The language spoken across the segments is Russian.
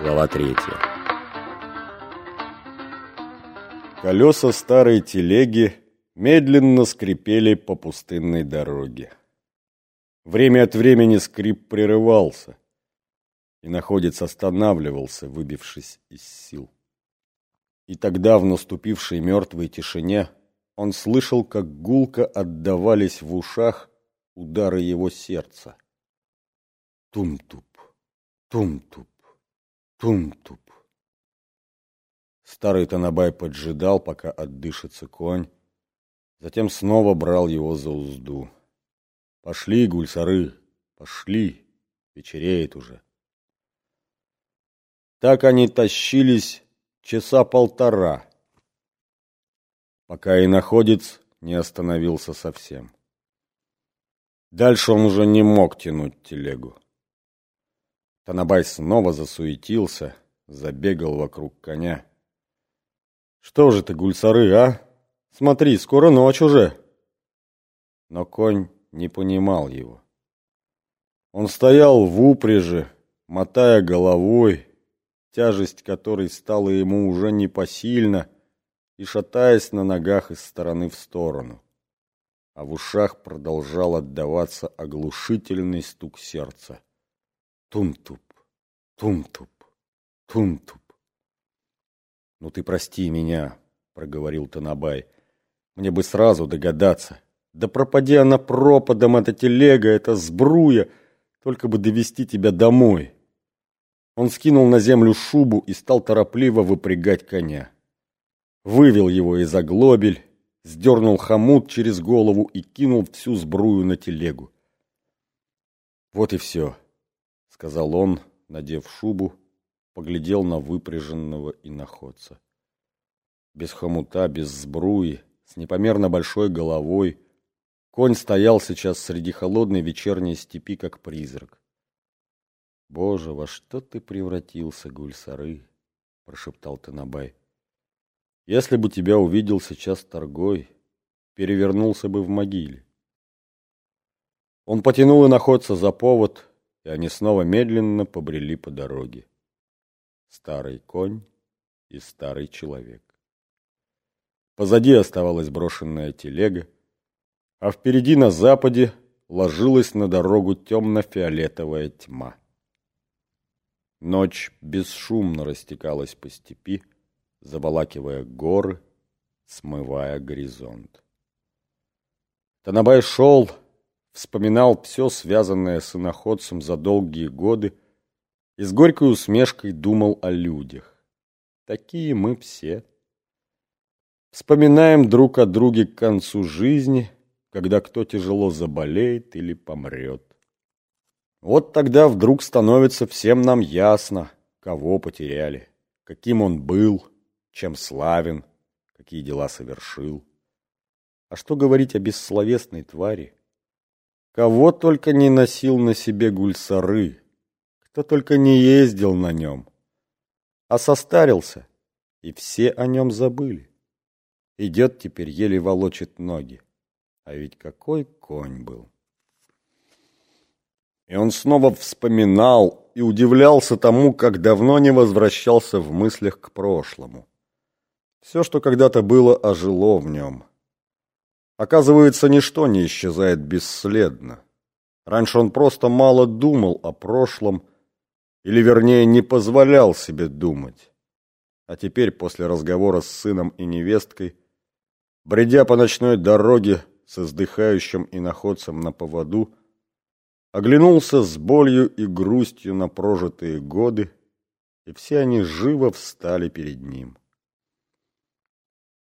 Глава третья. Колеса старой телеги медленно скрипели по пустынной дороге. Время от времени скрип прерывался, и находец останавливался, выбившись из сил. И тогда в наступившей мертвой тишине он слышал, как гулко отдавались в ушах удары его сердца. Тум-туп, тум-туп, тум-туп. Старый Танабай поджидал, пока отдышится конь, затем снова брал его за узду. Пошли, гульсары, пошли, вечереет уже. Так они тащились часа полтора, пока и находец не остановился совсем. Дальше он уже не мог тянуть телегу. Танабай снова засуетился, забегал вокруг коня. «Что же ты, гульсары, а? Смотри, скоро ночь уже!» Но конь не понимал его. Он стоял в упряжи, мотая головой, тяжесть которой стала ему уже непосильна, и шатаясь на ногах из стороны в сторону. А в ушах продолжал отдаваться оглушительный стук сердца. Тум-туп, тум-туп, тум-туп. «Ну ты прости меня», — проговорил Танабай. «Мне бы сразу догадаться. Да пропади она пропадом, эта телега, эта сбруя, только бы довести тебя домой». Он скинул на землю шубу и стал торопливо выпрягать коня. Вывел его из оглобель, сдернул хомут через голову и кинул всю сбрую на телегу. «Вот и все», — сказал он, надев шубу, поглядел на выпряженного иноходца. Без хомута, без сбруи, с непомерно большой головой, конь стоял сейчас среди холодной вечерней степи, как призрак. «Боже, во что ты превратился, Гульсары?» — прошептал Танабай. «Если бы тебя увидел сейчас торгой, перевернулся бы в могиле». Он потянул и находца за повод, и они снова медленно побрели по дороге. Старый конь и старый человек. Позади оставалась брошенная телега, а впереди на западе ложилась на дорогу темно-фиолетовая тьма. Ночь бесшумно растекалась по степи, заволакивая горы, смывая горизонт. Танабай шел, вспоминал все связанное с иноходцем за долгие годы и с горькой усмешкой думал о людях. Такие мы все. Вспоминаем друг о друге к концу жизни, когда кто тяжело заболеет или помрет. Вот тогда вдруг становится всем нам ясно, кого потеряли, каким он был, чем славен, какие дела совершил. А что говорить о бессловесной твари? Кого только не носил на себе гульсары, кто только не ездил на нем, а состарился, и все о нем забыли. Идет теперь, еле волочит ноги. А ведь какой конь был! И он снова вспоминал и удивлялся тому, как давно не возвращался в мыслях к прошлому. Все, что когда-то было, ожило в нем. Оказывается, ничто не исчезает бесследно. Раньше он просто мало думал о прошлом, или, вернее, не позволял себе думать. А теперь, после разговора с сыном и невесткой, бредя по ночной дороге с издыхающим иноходцем на поводу, оглянулся с болью и грустью на прожитые годы, и все они живо встали перед ним.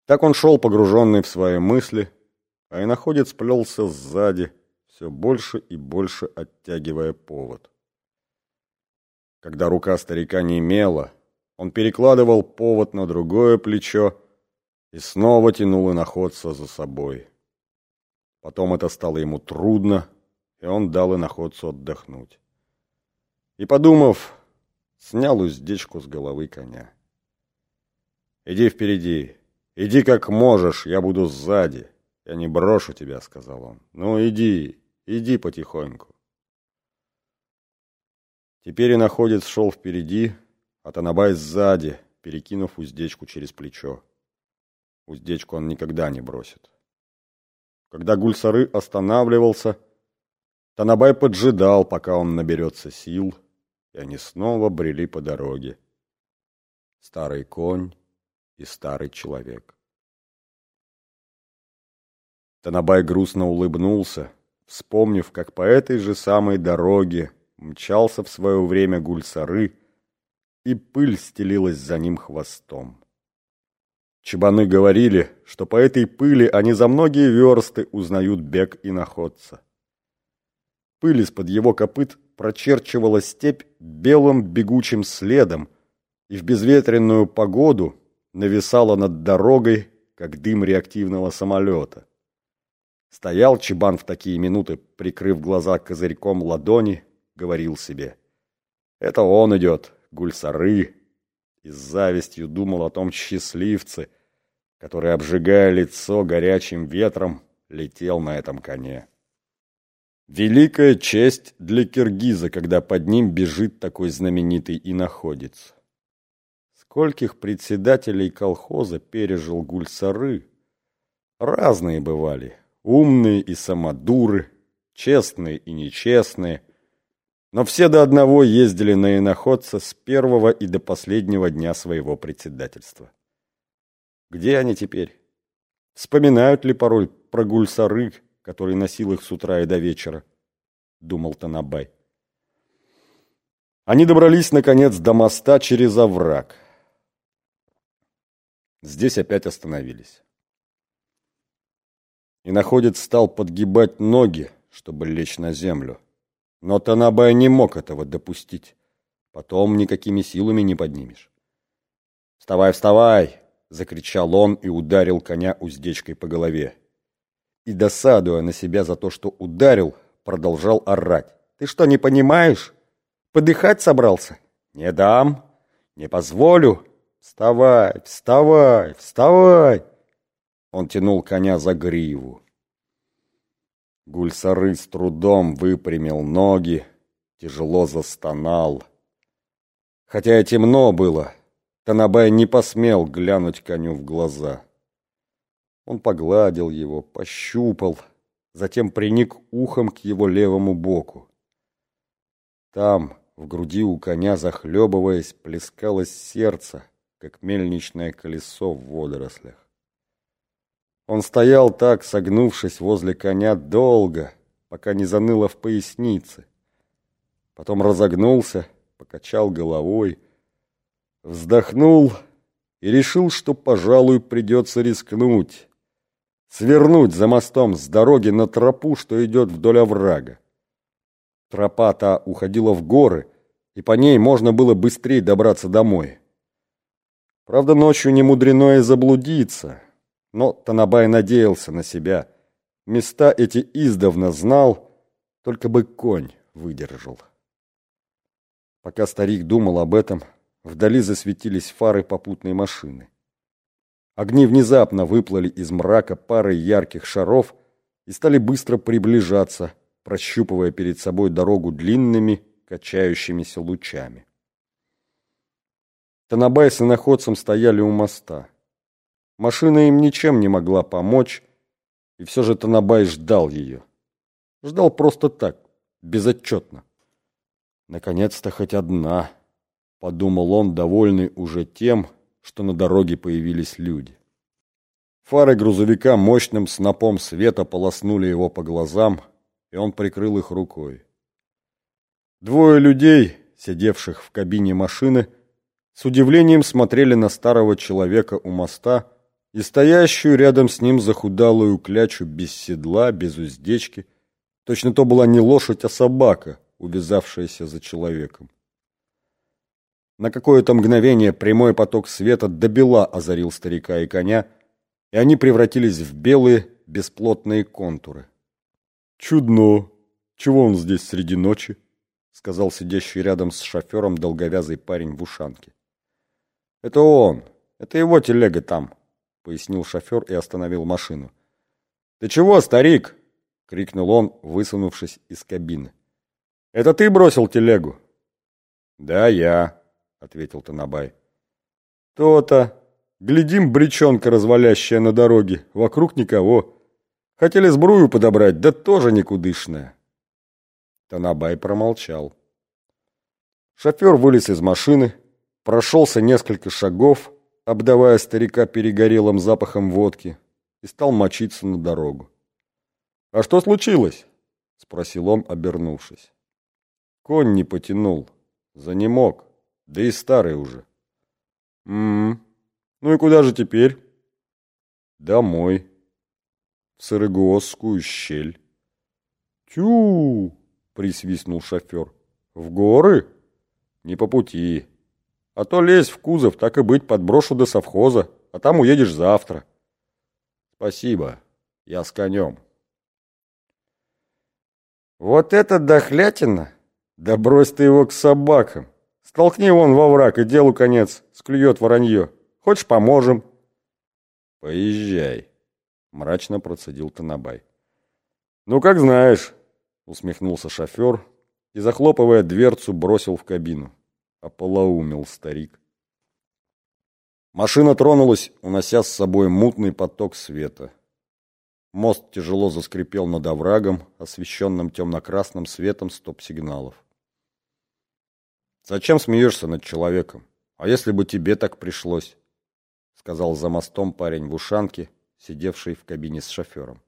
Так он шел, погруженный в свои мысли, а иноходец плелся сзади, все больше и больше оттягивая повод. Когда рука старика не имела, он перекладывал повод на другое плечо и снова тянул иноходца за собой. Потом это стало ему трудно, и он дал иноходцу отдохнуть. И, подумав, снял уздечку с головы коня. «Иди впереди, иди как можешь, я буду сзади, я не брошу тебя», — сказал он. «Ну, иди, иди потихоньку». Теперь и находец шел впереди, а Танабай сзади, перекинув уздечку через плечо. Уздечку он никогда не бросит. Когда Гульсары останавливался, Танабай поджидал, пока он наберется сил, и они снова брели по дороге. Старый конь и старый человек. Танабай грустно улыбнулся, вспомнив, как по этой же самой дороге мчался в свое время Гульсары, и пыль стелилась за ним хвостом. Чебаны говорили, что по этой пыли они за многие версты узнают бег и находца. Пыль из-под его копыт прочерчивала степь белым бегучим следом и в безветренную погоду нависала над дорогой, как дым реактивного самолета. Стоял Чебан в такие минуты, прикрыв глаза козырьком ладони, говорил себе. Это он идет, гульсары, и с завистью думал о том счастливце, который, обжигая лицо горячим ветром, летел на этом коне. Великая честь для киргиза, когда под ним бежит такой знаменитый иноходец. Скольких председателей колхоза пережил Гульсары? Разные бывали, умные и самодуры, честные и нечестные, но все до одного ездили на иноходца с первого и до последнего дня своего председательства. Где они теперь? Вспоминают ли порой про Гульсары, который носил их с утра и до вечера, думал Танабай. Они добрались, наконец, до моста через овраг. Здесь опять остановились. И находец стал подгибать ноги, чтобы лечь на землю. Но Танабай не мог этого допустить. Потом никакими силами не поднимешь. «Вставай, вставай!» — закричал он и ударил коня уздечкой по голове и, досадуя на себя за то, что ударил, продолжал орать. «Ты что, не понимаешь? Подыхать собрался? Не дам, не позволю. Вставай, вставай, вставай!» Он тянул коня за гриву. Гульсары с трудом выпрямил ноги, тяжело застонал. Хотя и темно было, Танабай не посмел глянуть коню в глаза. Он погладил его, пощупал, затем приник ухом к его левому боку. Там, в груди у коня, захлебываясь, плескалось сердце, как мельничное колесо в водорослях. Он стоял так, согнувшись возле коня долго, пока не заныло в пояснице. Потом разогнулся, покачал головой, вздохнул и решил, что, пожалуй, придется рискнуть свернуть за мостом с дороги на тропу, что идет вдоль оврага. Тропа та уходила в горы, и по ней можно было быстрее добраться домой. Правда, ночью не мудрено и заблудиться, но Танабай надеялся на себя. Места эти издавна знал, только бы конь выдержал. Пока старик думал об этом, вдали засветились фары попутной машины. Огни внезапно выплыли из мрака парой ярких шаров и стали быстро приближаться, прощупывая перед собой дорогу длинными, качающимися лучами. Танабай с иноходцем стояли у моста. Машина им ничем не могла помочь, и все же Танабай ждал ее. Ждал просто так, безотчетно. Наконец-то хоть одна, подумал он, довольный уже тем, что на дороге появились люди. Фары грузовика мощным снопом света полоснули его по глазам, и он прикрыл их рукой. Двое людей, сидевших в кабине машины, с удивлением смотрели на старого человека у моста и стоящую рядом с ним захудалую клячу без седла, без уздечки. Точно то была не лошадь, а собака, увязавшаяся за человеком. На какое-то мгновение прямой поток света добела озарил старика и коня, и они превратились в белые бесплотные контуры. «Чудно! Чего он здесь среди ночи?» — сказал сидящий рядом с шофером долговязый парень в ушанке. «Это он! Это его телега там!» — пояснил шофер и остановил машину. «Ты чего, старик?» — крикнул он, высунувшись из кабины. «Это ты бросил телегу?» «Да, я», ответил Танабай. То-то. Глядим, бречонка развалящая на дороге. Вокруг никого. Хотели сбрую подобрать, да тоже никудышная. Танабай промолчал. Шофер вылез из машины, прошелся несколько шагов, обдавая старика перегорелым запахом водки, и стал мочиться на дорогу. «А что случилось?» — спросил он, обернувшись. Конь не потянул, занемог, да и старый уже. «М-м, ну и куда же теперь?» «Домой, в Сырыгоосскую щель». «Тю!» — присвистнул шофер. «В горы? Не по пути. А то лезь в кузов, так и быть, подброшу до совхоза, а там уедешь завтра». «Спасибо, я с конем». «Вот это дохлятина! Да брось ты его к собакам! Столкни вон во враг, и делу конец, склюет воронье. Хочешь, поможем?» «Поезжай», — мрачно процедил Танабай. «Ну, как знаешь», — усмехнулся шофер и, захлопывая дверцу, бросил в кабину. Ополоумел старик. Машина тронулась, унося с собой мутный поток света. Мост тяжело заскрипел над оврагом, освещенным темно-красным светом стоп-сигналов. «Зачем смеешься над человеком? А если бы тебе так пришлось?» — сказал за мостом парень в ушанке, сидевший в кабине с шофером.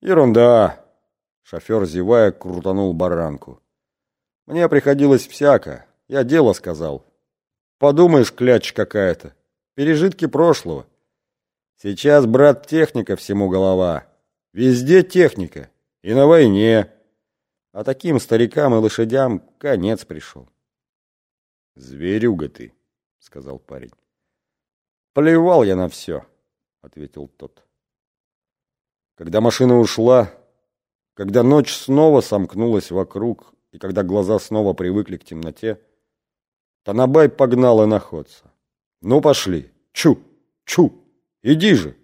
«Ерунда!» — шофер, зевая, крутанул баранку. «Мне приходилось всяко. Я дело сказал. Подумаешь, кляч какая-то. Пережитки прошлого». Сейчас, брат, техника всему голова. Везде техника. И на войне. А таким старикам и лошадям конец пришел. «Зверюга ты», — сказал парень. «Плевал я на все», — ответил тот. Когда машина ушла, когда ночь снова сомкнулась вокруг, и когда глаза снова привыкли к темноте, Танабай погнал иноходца. «Ну, пошли! Чу! Чу!» Иди же!»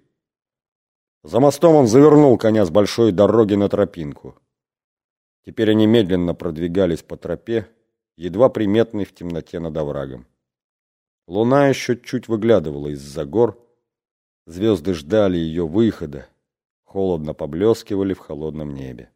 За мостом он завернул коня с большой дороги на тропинку. Теперь они медленно продвигались по тропе, едва приметной в темноте над оврагом. Луна еще чуть выглядывала из-за гор, звезды ждали ее выхода, холодно поблескивали в холодном небе.